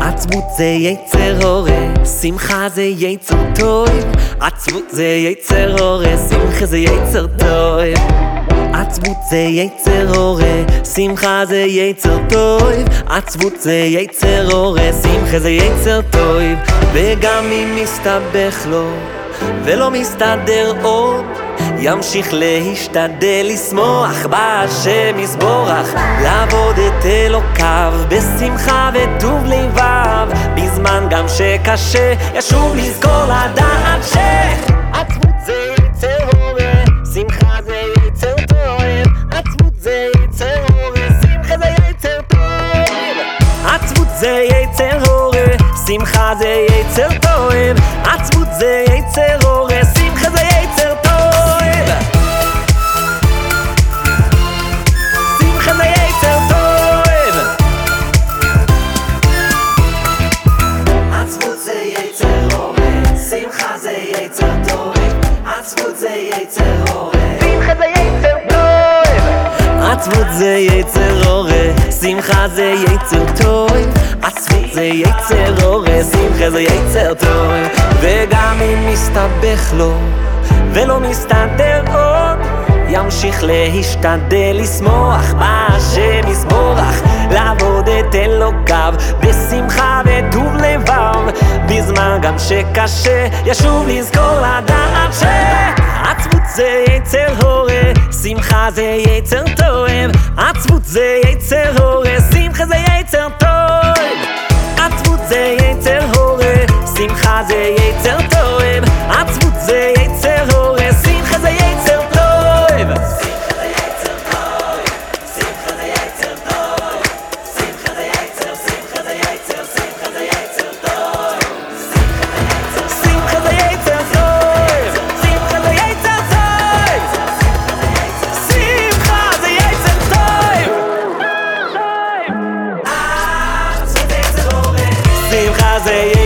עצבות זה יצר הורה, שמחה זה יצר טוב. עצבות זה יצר הורה, שמחה זה יצר טוב. עצבות זה יצר הורה, שמחה זה יצר טוב עצבות זה יצר הורה, שמחה זה יצר טוב וגם אם מסתבך לו ולא מסתדר עוד ימשיך להשתדל לשמוח בהשם יסבורך לעבוד את אלוקיו בשמחה וטוב לבב בזמן גם שקשה ישוב לזכור לדעת ש... שמחה זה יצר טוב עצבות זה יצר הורה, שמחה זה יצר טוב עצבות זה יצר עורר שמחה זה יצר טוב עצבות זה יצר עורר שמחה זה יצר טוב עצבות זה יצר עורר שמחה זה יצר טוב וגם אם מסתבך לו ולא מסתדר עוד ימשיך להשתדל לשמוח בהשם יסבורך לעבוד את אלוקיו בשמחה וטוב לבב בזמן גם שקשה ישוב לזכור לדעת שעצבות זה יצר הורה שמחה זה יצר טוב יצר הורה. שמחה זה יצר טוב שמחה זה